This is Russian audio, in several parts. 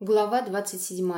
Глава 27.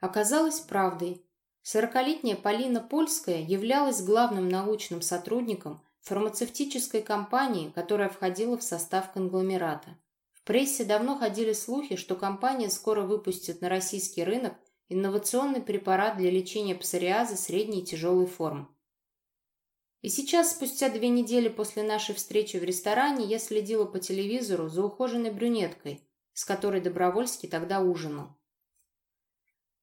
Оказалось правдой. Сорокалетняя Полина Польская являлась главным научным сотрудником фармацевтической компании, которая входила в состав конгломерата. В прессе давно ходили слухи, что компания скоро выпустит на российский рынок инновационный препарат для лечения псориаза средней и тяжелой форм. И сейчас, спустя две недели после нашей встречи в ресторане, я следила по телевизору за ухоженной брюнеткой – с которой Добровольский тогда ужинал.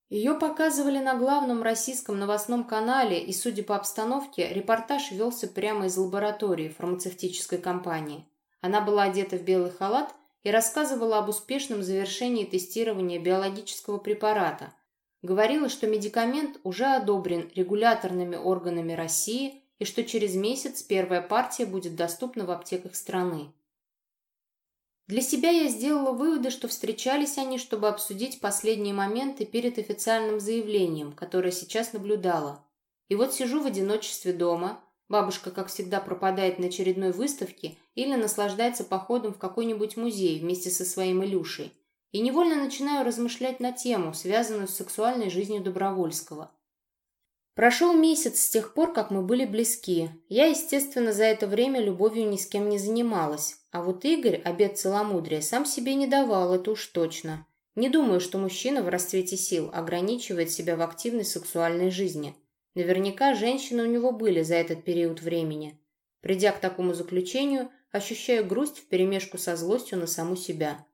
Ее показывали на главном российском новостном канале, и, судя по обстановке, репортаж велся прямо из лаборатории фармацевтической компании. Она была одета в белый халат и рассказывала об успешном завершении тестирования биологического препарата. Говорила, что медикамент уже одобрен регуляторными органами России и что через месяц первая партия будет доступна в аптеках страны. Для себя я сделала выводы, что встречались они, чтобы обсудить последние моменты перед официальным заявлением, которое сейчас наблюдала. И вот сижу в одиночестве дома, бабушка, как всегда, пропадает на очередной выставке или наслаждается походом в какой-нибудь музей вместе со своим Илюшей, и невольно начинаю размышлять на тему, связанную с сексуальной жизнью Добровольского. Прошел месяц с тех пор, как мы были близки. Я, естественно, за это время любовью ни с кем не занималась. А вот Игорь, обед целомудрия, сам себе не давал, это уж точно. Не думаю, что мужчина в расцвете сил ограничивает себя в активной сексуальной жизни. Наверняка женщины у него были за этот период времени. Придя к такому заключению, ощущаю грусть вперемешку со злостью на саму себя.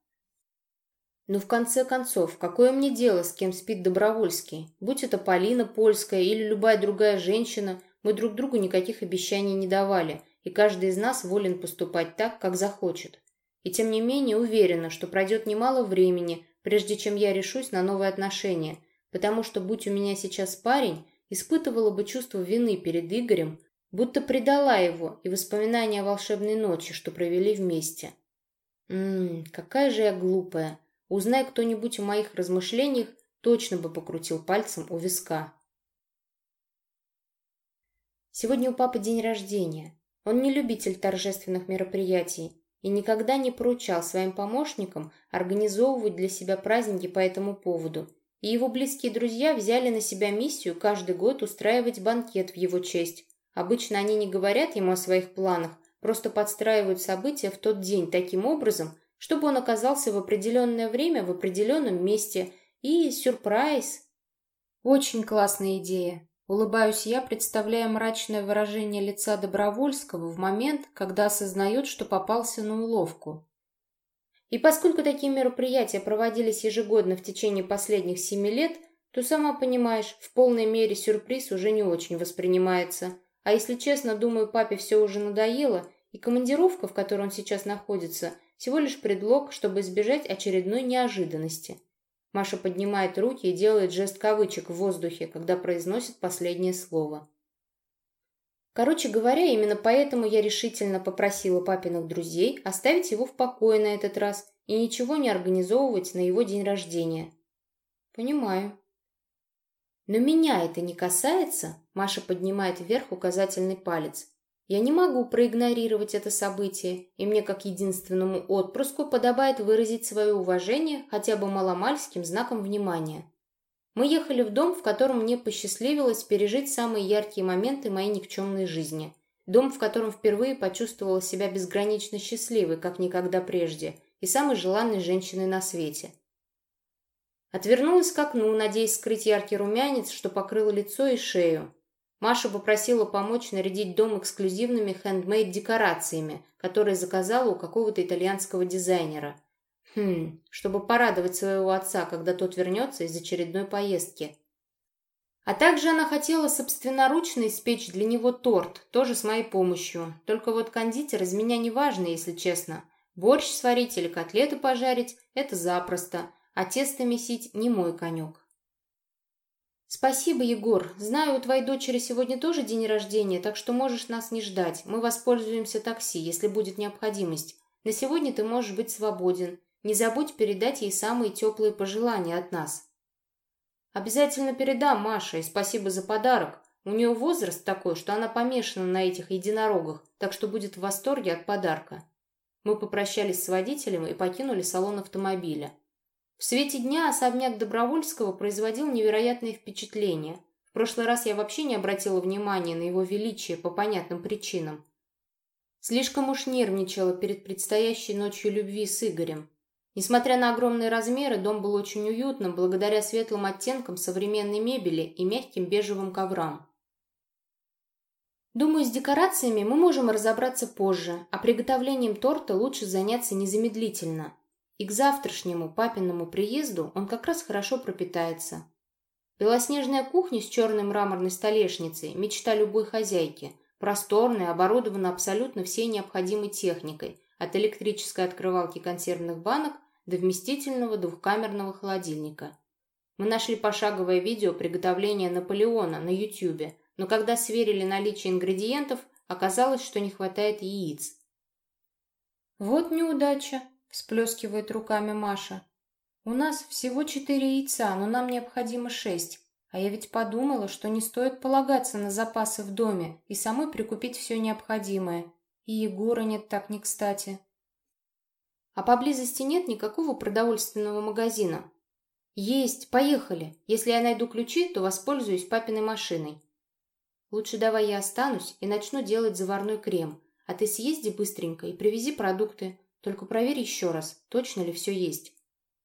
Ну, в конце концов, какое мне дело, с кем спит Добровольский? Будь это Полина Польская или любая другая женщина, мы друг другу никаких обещаний не давали, и каждый из нас волен поступать так, как захочет. И тем не менее уверена, что пройдет немало времени, прежде чем я решусь на новые отношения, потому что, будь у меня сейчас парень, испытывала бы чувство вины перед Игорем, будто предала его и воспоминания о волшебной ночи, что провели вместе. Ммм, какая же я глупая. Узнай кто-нибудь о моих размышлениях, точно бы покрутил пальцем у виска. Сегодня у папы день рождения. Он не любитель торжественных мероприятий и никогда не поручал своим помощникам организовывать для себя праздники по этому поводу. И его близкие друзья взяли на себя миссию каждый год устраивать банкет в его честь. Обычно они не говорят ему о своих планах, просто подстраивают события в тот день таким образом, чтобы он оказался в определенное время в определенном месте. И сюрприз. Очень классная идея. Улыбаюсь я, представляя мрачное выражение лица Добровольского в момент, когда осознает, что попался на уловку. И поскольку такие мероприятия проводились ежегодно в течение последних семи лет, то, сама понимаешь, в полной мере сюрприз уже не очень воспринимается. А если честно, думаю, папе все уже надоело, и командировка, в которой он сейчас находится – всего лишь предлог, чтобы избежать очередной неожиданности. Маша поднимает руки и делает жест кавычек в воздухе, когда произносит последнее слово. Короче говоря, именно поэтому я решительно попросила папиных друзей оставить его в покое на этот раз и ничего не организовывать на его день рождения. Понимаю. Но меня это не касается, Маша поднимает вверх указательный палец. Я не могу проигнорировать это событие, и мне, как единственному отпрыску, подобает выразить свое уважение хотя бы маломальским знаком внимания. Мы ехали в дом, в котором мне посчастливилось пережить самые яркие моменты моей никчемной жизни. Дом, в котором впервые почувствовала себя безгранично счастливой, как никогда прежде, и самой желанной женщиной на свете. Отвернулась к окну, надеясь скрыть яркий румянец, что покрыл лицо и шею. Маша попросила помочь нарядить дом эксклюзивными хендмейд-декорациями, которые заказала у какого-то итальянского дизайнера. Хм, чтобы порадовать своего отца, когда тот вернется из очередной поездки. А также она хотела собственноручно испечь для него торт, тоже с моей помощью. Только вот кондитер из меня не важный, если честно. Борщ сварить или котлеты пожарить – это запросто, а тесто месить – не мой конек. «Спасибо, Егор. Знаю, у твоей дочери сегодня тоже день рождения, так что можешь нас не ждать. Мы воспользуемся такси, если будет необходимость. На сегодня ты можешь быть свободен. Не забудь передать ей самые теплые пожелания от нас». «Обязательно передам, Маша, и спасибо за подарок. У нее возраст такой, что она помешана на этих единорогах, так что будет в восторге от подарка». Мы попрощались с водителем и покинули салон автомобиля. В свете дня особняк Добровольского производил невероятное впечатление. В прошлый раз я вообще не обратила внимания на его величие по понятным причинам. Слишком уж нервничала перед предстоящей ночью любви с Игорем. Несмотря на огромные размеры, дом был очень уютным благодаря светлым оттенкам современной мебели и мягким бежевым коврам. Думаю, с декорациями мы можем разобраться позже, а приготовлением торта лучше заняться незамедлительно. И к завтрашнему папиному приезду он как раз хорошо пропитается. Белоснежная кухня с черной мраморной столешницей – мечта любой хозяйки. Просторная, оборудована абсолютно всей необходимой техникой, от электрической открывалки консервных банок до вместительного двухкамерного холодильника. Мы нашли пошаговое видео приготовления Наполеона на YouTube, но когда сверили наличие ингредиентов, оказалось, что не хватает яиц. «Вот неудача», – всплескивает руками Маша. «У нас всего четыре яйца, но нам необходимо шесть. А я ведь подумала, что не стоит полагаться на запасы в доме и самой прикупить все необходимое. И Егора нет так не кстати». «А поблизости нет никакого продовольственного магазина?» «Есть, поехали. Если я найду ключи, то воспользуюсь папиной машиной». «Лучше давай я останусь и начну делать заварной крем, а ты съезди быстренько и привези продукты. Только проверь еще раз, точно ли все есть.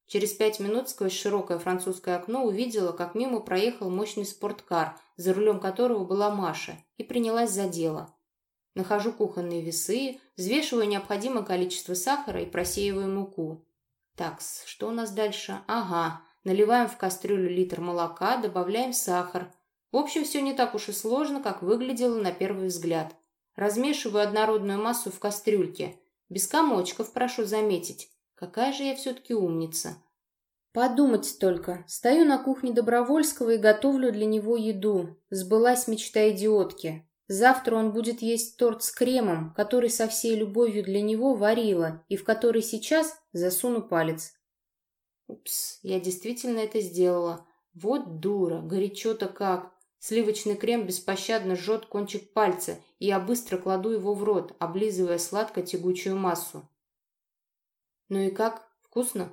Через пять минут сквозь широкое французское окно увидела, как мимо проехал мощный спорткар, за рулем которого была Маша, и принялась за дело. Нахожу кухонные весы, взвешиваю необходимое количество сахара и просеиваю муку. Такс, что у нас дальше? Ага, наливаем в кастрюлю литр молока, добавляем сахар. В общем, все не так уж и сложно, как выглядело на первый взгляд. Размешиваю однородную массу в кастрюльке, без комочков, прошу заметить. Какая же я все-таки умница. Подумать только. Стою на кухне Добровольского и готовлю для него еду. Сбылась мечта идиотки. Завтра он будет есть торт с кремом, который со всей любовью для него варила, и в который сейчас засуну палец. Упс, я действительно это сделала. Вот дура, горячо-то как. Сливочный крем беспощадно жжет кончик пальца, и я быстро кладу его в рот, облизывая сладко-тягучую массу. «Ну и как? Вкусно?»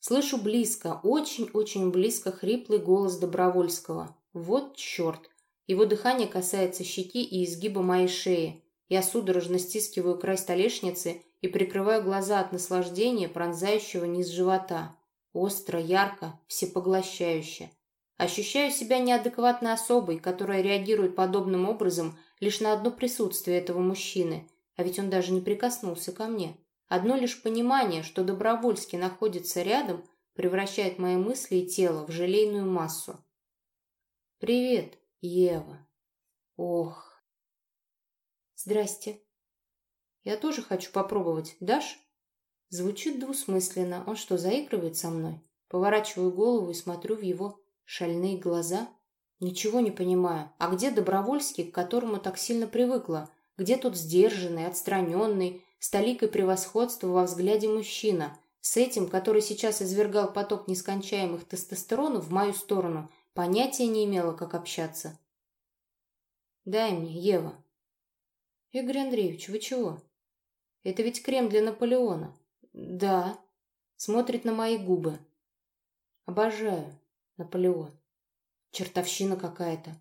Слышу близко, очень-очень близко хриплый голос Добровольского. Вот черт! Его дыхание касается щеки и изгиба моей шеи. Я судорожно стискиваю край столешницы и прикрываю глаза от наслаждения, пронзающего низ живота. Остро, ярко, всепоглощающе. Ощущаю себя неадекватной особой, которая реагирует подобным образом лишь на одно присутствие этого мужчины, а ведь он даже не прикоснулся ко мне. Одно лишь понимание, что Добровольский находится рядом, превращает мои мысли и тело в желейную массу. «Привет, Ева». «Ох». «Здрасте». «Я тоже хочу попробовать. Дашь?» Звучит двусмысленно. Он что, заигрывает со мной? Поворачиваю голову и смотрю в его Шальные глаза? Ничего не понимаю. А где Добровольский, к которому так сильно привыкла? Где тот сдержанный, отстраненный, с толикой превосходства во взгляде мужчина? С этим, который сейчас извергал поток нескончаемых тестостеронов в мою сторону, понятия не имела, как общаться. «Дай мне, Ева». «Игорь Андреевич, вы чего?» «Это ведь крем для Наполеона». «Да». Смотрит на мои губы. «Обожаю». Наполеон. Чертовщина какая-то.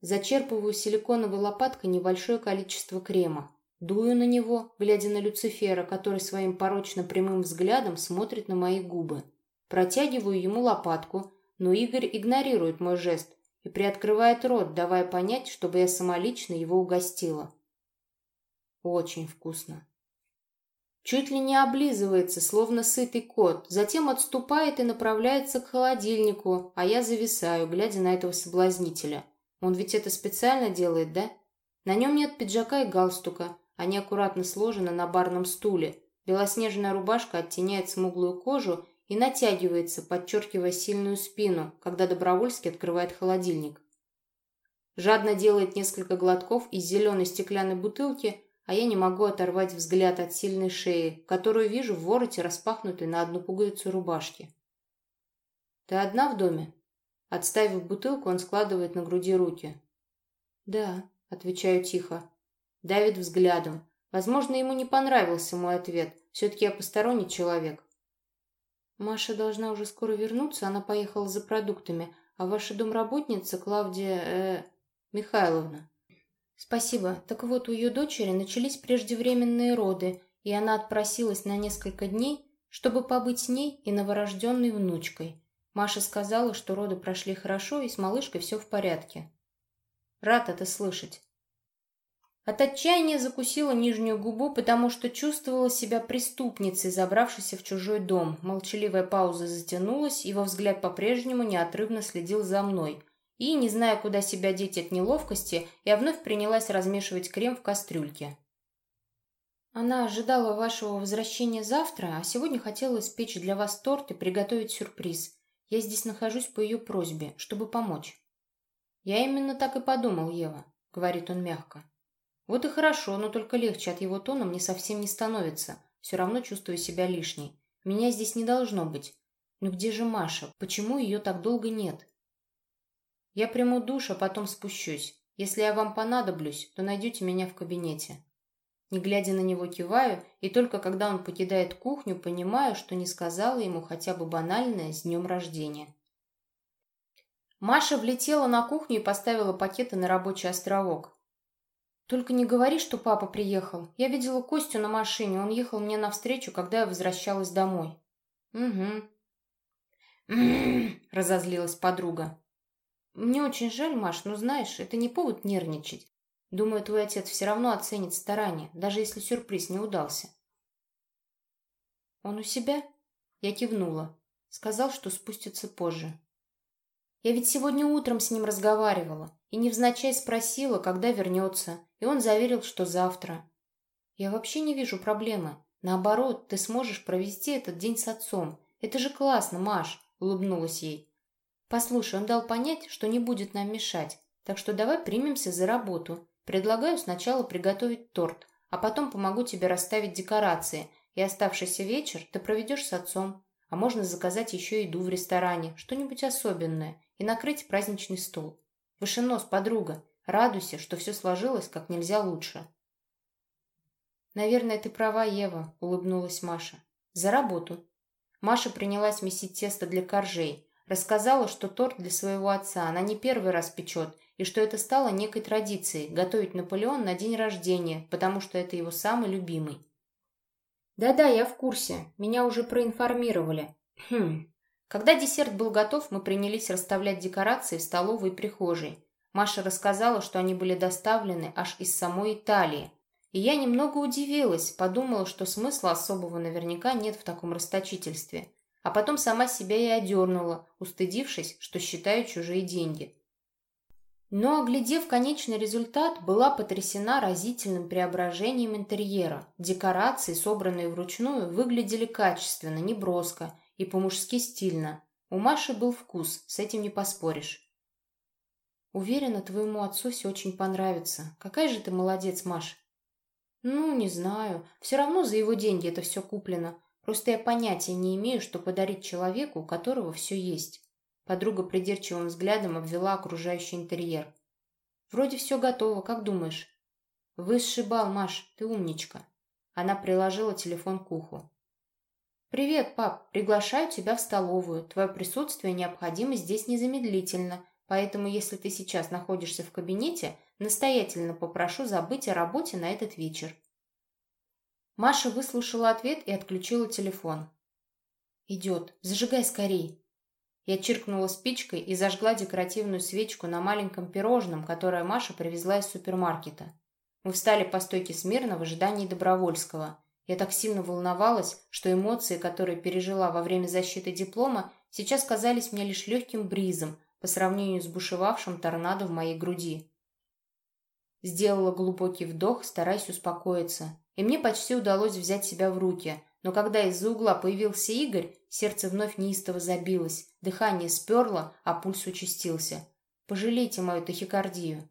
Зачерпываю силиконовой лопаткой небольшое количество крема. Дую на него, глядя на Люцифера, который своим порочно прямым взглядом смотрит на мои губы. Протягиваю ему лопатку, но Игорь игнорирует мой жест и приоткрывает рот, давая понять, чтобы я самолично его угостила. Очень вкусно. Чуть ли не облизывается, словно сытый кот, затем отступает и направляется к холодильнику, а я зависаю, глядя на этого соблазнителя. Он ведь это специально делает, да? На нем нет пиджака и галстука, они аккуратно сложены на барном стуле. Белоснежная рубашка оттеняет смуглую кожу и натягивается, подчеркивая сильную спину, когда Добровольский открывает холодильник. Жадно делает несколько глотков из зеленой стеклянной бутылки, а я не могу оторвать взгляд от сильной шеи, которую вижу в вороте, распахнутой на одну пуговицу рубашки. «Ты одна в доме?» Отставив бутылку, он складывает на груди руки. «Да», — отвечаю тихо. Давит взглядом. Возможно, ему не понравился мой ответ. Все-таки я посторонний человек. Маша должна уже скоро вернуться, она поехала за продуктами, а ваша домработница Клавдия... Э, Михайловна. Спасибо. Так вот, у ее дочери начались преждевременные роды, и она отпросилась на несколько дней, чтобы побыть с ней и новорожденной внучкой. Маша сказала, что роды прошли хорошо, и с малышкой все в порядке. Рад это слышать. От отчаяния закусила нижнюю губу, потому что чувствовала себя преступницей, забравшейся в чужой дом. Молчаливая пауза затянулась, его взгляд по-прежнему неотрывно следил за мной. И, не зная, куда себя деть от неловкости, я вновь принялась размешивать крем в кастрюльке. Она ожидала вашего возвращения завтра, а сегодня хотела испечь для вас торт и приготовить сюрприз. Я здесь нахожусь по ее просьбе, чтобы помочь. Я именно так и подумал, Ева, говорит он мягко. Вот и хорошо, но только легче от его тона мне совсем не становится. Все равно чувствую себя лишней. Меня здесь не должно быть. Но где же Маша? Почему ее так долго нет? Я приму душ, а потом спущусь. Если я вам понадоблюсь, то найдете меня в кабинете. Не глядя на него, киваю, и только когда он покидает кухню, понимаю, что не сказала ему хотя бы банальное «с днем рождения». Маша влетела на кухню и поставила пакеты на рабочий островок. «Только не говори, что папа приехал. Я видела Костю на машине, он ехал мне навстречу, когда я возвращалась домой». «Угу». разозлилась подруга. «Мне очень жаль, Маш, но знаешь, это не повод нервничать. Думаю, твой отец все равно оценит старания, даже если сюрприз не удался». «Он у себя?» Я кивнула. Сказал, что спустится позже. Я ведь сегодня утром с ним разговаривала и невзначай спросила, когда вернется, и он заверил, что завтра. Я вообще не вижу проблемы. Наоборот, ты сможешь провести этот день с отцом. Это же классно, Маш, улыбнулась ей. Послушай, он дал понять, что не будет нам мешать, так что давай примемся за работу. Предлагаю сначала приготовить торт, а потом помогу тебе расставить декорации, и оставшийся вечер ты проведешь с отцом. А можно заказать еще еду в ресторане, что-нибудь особенное, и накрыть праздничный стол. Выше нос, подруга. Радуйся, что все сложилось как нельзя лучше. «Наверное, ты права, Ева», — улыбнулась Маша. «За работу». Маша принялась месить тесто для коржей. Рассказала, что торт для своего отца она не первый раз печет, и что это стало некой традицией — готовить Наполеон на день рождения, потому что это его самый любимый. «Да-да, я в курсе. Меня уже проинформировали. Хм, когда десерт был готов, мы принялись расставлять декорации в столовой и прихожей. Маша рассказала, что они были доставлены аж из самой Италии. И я немного удивилась, подумала, что смысла особого наверняка нет в таком расточительстве. А потом сама себя и одернула, устыдившись, что считаю чужие деньги. Но, оглядев конечный результат, была потрясена разительным преображением интерьера. Декорации, собранные вручную, выглядели качественно, неброско и по-мужски стильно. У Маши был вкус, с этим не поспоришь. Уверена, твоему отцу все очень понравится. Какая же ты молодец, Маш. Ну, не знаю. Все равно за его деньги это все куплено. Просто я понятия не имею, что подарить человеку, у которого все есть. Подруга придирчивым взглядом обвела окружающий интерьер. Вроде все готово, как думаешь? Высший бал, Маш, ты умничка. Она приложила телефон к уху. «Привет, пап. Приглашаю тебя в столовую. Твое присутствие необходимо здесь незамедлительно, поэтому если ты сейчас находишься в кабинете, настоятельно попрошу забыть о работе на этот вечер». Маша выслушала ответ и отключила телефон. «Идет. Зажигай скорей». Я чиркнула спичкой и зажгла декоративную свечку на маленьком пирожном, которое Маша привезла из супермаркета. Мы встали по стойке смирно в ожидании Добровольского – я так сильно волновалась, что эмоции, которые пережила во время защиты диплома, сейчас казались мне лишь легким бризом по сравнению с бушевавшим торнадо в моей груди. Сделала глубокий вдох, стараясь успокоиться, и мне почти удалось взять себя в руки, но когда из-за угла появился Игорь, сердце вновь неистово забилось, дыхание сперло, а пульс участился. Пожалейте мою тахикардию.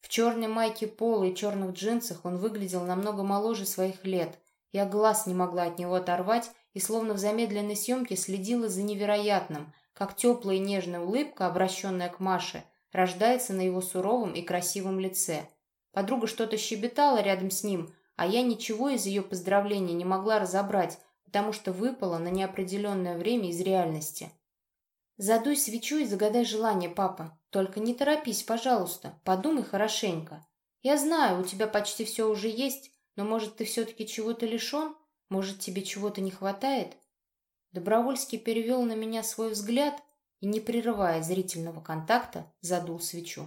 В черной майке пола и черных джинсах он выглядел намного моложе своих лет. Я глаз не могла от него оторвать и словно в замедленной съемке следила за невероятным, как теплая и нежная улыбка, обращенная к Маше, рождается на его суровом и красивом лице. Подруга что-то щебетала рядом с ним, а я ничего из ее поздравления не могла разобрать, потому что выпало на неопределенное время из реальности. Задуй свечу и загадай желание, папа. Только не торопись, пожалуйста. Подумай хорошенько. Я знаю, у тебя почти все уже есть, но, может, ты все-таки чего-то лишен? Может, тебе чего-то не хватает?» Добровольский перевел на меня свой взгляд и, не прерывая зрительного контакта, задул свечу.